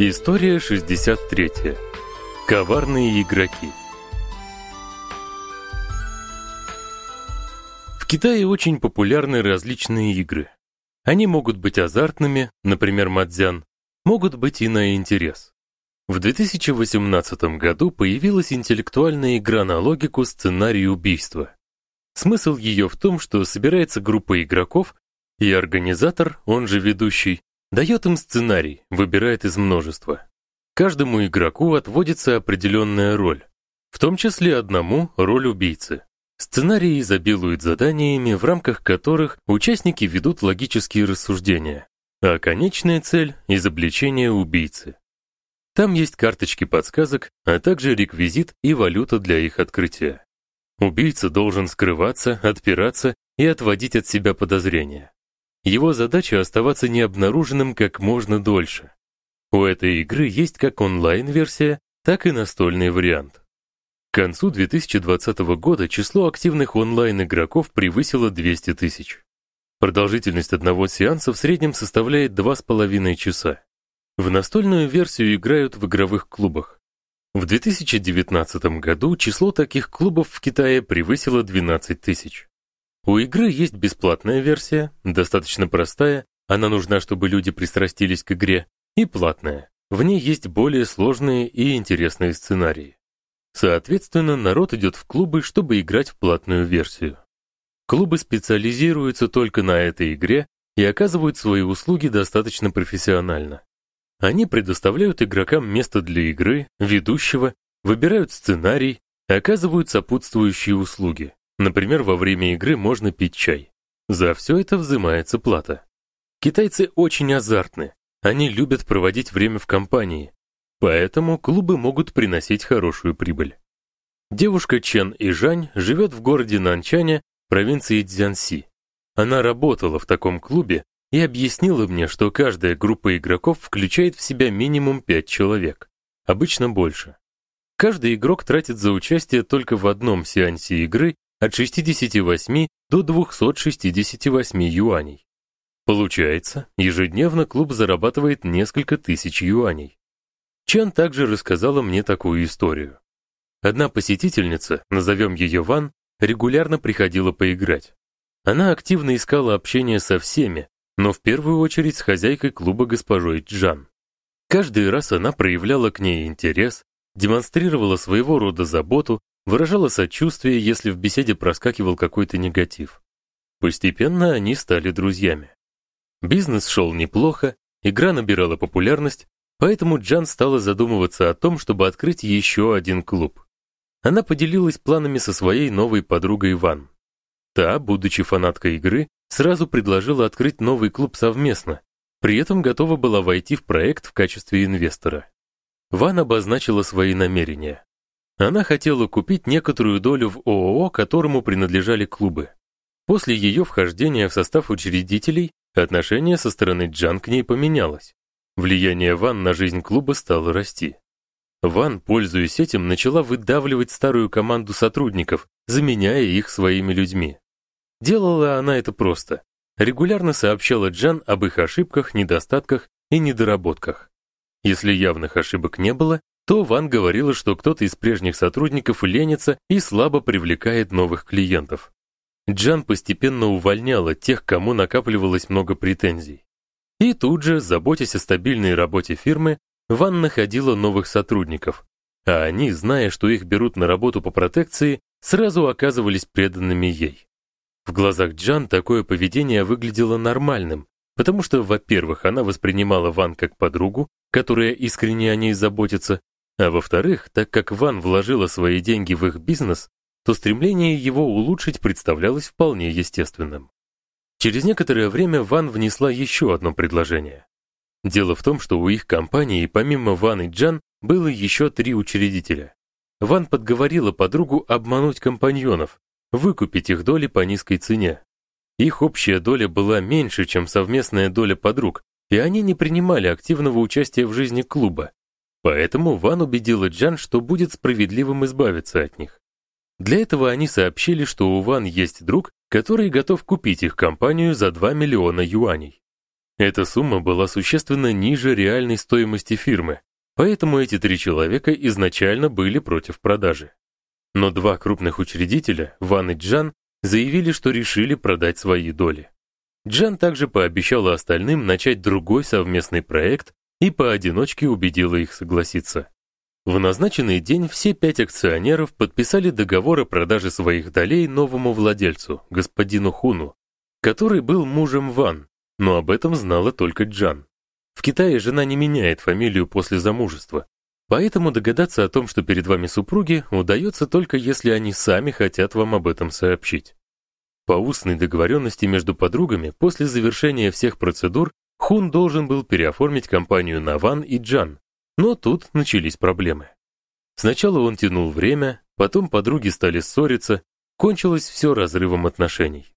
История 63. Коварные игроки. В Китае очень популярны различные игры. Они могут быть азартными, например, мадзян, могут быть и на интерес. В 2018 году появилась интеллектуальная игра на логику сценарий убийства. Смысл ее в том, что собирается группа игроков, и организатор, он же ведущий, дает им сценарий, выбирает из множества. Каждому игроку отводится определенная роль, в том числе одному роль убийцы. Сценарий изобилует заданиями, в рамках которых участники ведут логические рассуждения, а конечная цель изобличение убийцы. Там есть карточки подсказок, а также реквизит и валюта для их открытия. Убийца должен скрываться, отпираться и отводить от себя подозрения. Его задача оставаться необнаруженным как можно дольше. У этой игры есть как онлайн-версия, так и настольный вариант. К концу 2020 года число активных онлайн-игроков превысило 200 тысяч. Продолжительность одного сеанса в среднем составляет 2,5 часа. В настольную версию играют в игровых клубах. В 2019 году число таких клубов в Китае превысило 12 тысяч. У игры есть бесплатная версия, достаточно простая, она нужна, чтобы люди пристрастились к игре, и платная. В ней есть более сложные и интересные сценарии. Соответственно, народ идет в клубы, чтобы играть в платную версию. Клубы специализируются только на этой игре и оказывают свои услуги достаточно профессионально. Они предоставляют игрокам место для игры, ведущего, выбирают сценарий, оказывают сопутствующие услуги. Например, во время игры можно пить чай. За все это взимается плата. Китайцы очень азартны. Они любят проводить время в компании. Поэтому клубы могут приносить хорошую прибыль. Девушка Чен Ижань живет в городе Нанчане, провинции Цзянси. Она работала в таком клубе и объяснила мне, что каждая группа игроков включает в себя минимум 5 человек, обычно больше. Каждый игрок тратит за участие только в одном сеансе игры от 68 до 268 юаней. Получается, ежедневно клуб зарабатывает несколько тысяч юаней. Чан также рассказала мне такую историю. Одна посетительница, назовем ее Ван, регулярно приходила поиграть. Она активно искала общение со всеми, но в первую очередь с хозяйкой клуба госпожой Джан. Каждый раз она проявляла к ней интерес, демонстрировала своего рода заботу выражала сочувствие, если в беседе проскакивал какой-то негатив. Постепенно они стали друзьями. Бизнес шел неплохо, игра набирала популярность, поэтому Джан стала задумываться о том, чтобы открыть еще один клуб. Она поделилась планами со своей новой подругой Ван. Та, будучи фанаткой игры, сразу предложила открыть новый клуб совместно, при этом готова была войти в проект в качестве инвестора. Ван обозначила свои намерения. Она хотела купить некоторую долю в ООО, которому принадлежали клубы. После ее вхождения в состав учредителей отношение со стороны Джан к ней поменялось. Влияние Ван на жизнь клуба стало расти. Ван, пользуясь этим, начала выдавливать старую команду сотрудников, заменяя их своими людьми. Делала она это просто. Регулярно сообщала Джан об их ошибках, недостатках и недоработках. Если явных ошибок не было, то Ван говорила, что кто-то из прежних сотрудников ленится и слабо привлекает новых клиентов. Джан постепенно увольняла тех, кому накапливалось много претензий. И тут же, заботясь о стабильной работе фирмы, Ван находила новых сотрудников, а они, зная, что их берут на работу по протекции, сразу оказывались преданными ей. В глазах Джан такое поведение выглядело нормальным, потому что, во-первых, она воспринимала Ван как подругу, которая искренне о ней заботится, а во-вторых, так как Ван вложила свои деньги в их бизнес, то стремление его улучшить представлялось вполне естественным. Через некоторое время Ван внесла еще одно предложение. Дело в том, что у их компании помимо Ван и Джан было еще три учредителя. Ван подговорила подругу обмануть компаньонов, выкупить их доли по низкой цене. Их общая доля была меньше, чем совместная доля подруг, и они не принимали активного участия в жизни клуба, Поэтому Ван убедила Джан, что будет справедливым избавиться от них. Для этого они сообщили, что у Ван есть друг, который готов купить их компанию за 2 миллиона юаней. Эта сумма была существенно ниже реальной стоимости фирмы, поэтому эти три человека изначально были против продажи. Но два крупных учредителя, Ван и Джан, заявили, что решили продать свои доли. Джан также пообещала остальным начать другой совместный проект и поодиночке убедила их согласиться. В назначенный день все пять акционеров подписали договор о продаже своих долей новому владельцу, господину Хуну, который был мужем Ван, но об этом знала только Джан. В Китае жена не меняет фамилию после замужества, поэтому догадаться о том, что перед вами супруги, удается только если они сами хотят вам об этом сообщить. По устной договоренности между подругами, после завершения всех процедур, Хун должен был переоформить компанию на Ван и Джан, но тут начались проблемы. Сначала он тянул время, потом подруги стали ссориться, кончилось все разрывом отношений.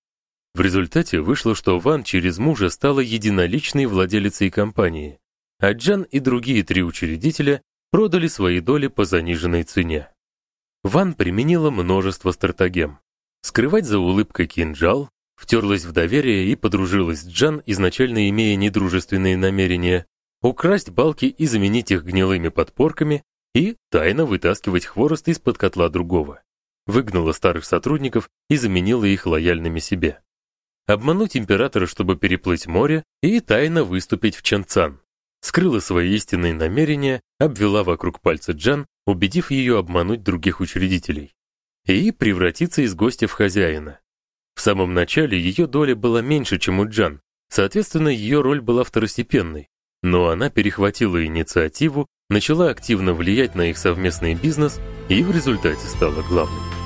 В результате вышло, что Ван через мужа стала единоличной владелицей компании, а Джан и другие три учредителя продали свои доли по заниженной цене. Ван применила множество стратегем. Скрывать за улыбкой кинжал, втерлась в доверие и подружилась с Джан, изначально имея недружественные намерения, украсть балки и заменить их гнилыми подпорками и тайно вытаскивать хворост из-под котла другого. Выгнала старых сотрудников и заменила их лояльными себе обмануть императора, чтобы переплыть море, и тайно выступить в Чанцан. Скрыла свои истинные намерения, обвела вокруг пальца Джан, убедив ее обмануть других учредителей. И превратиться из гостя в хозяина. В самом начале ее доля была меньше, чем у Джан, соответственно, ее роль была второстепенной. Но она перехватила инициативу, начала активно влиять на их совместный бизнес и в результате стала главной.